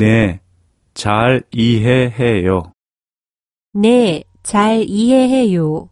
네, 잘 이해해요. 네, 잘 이해해요.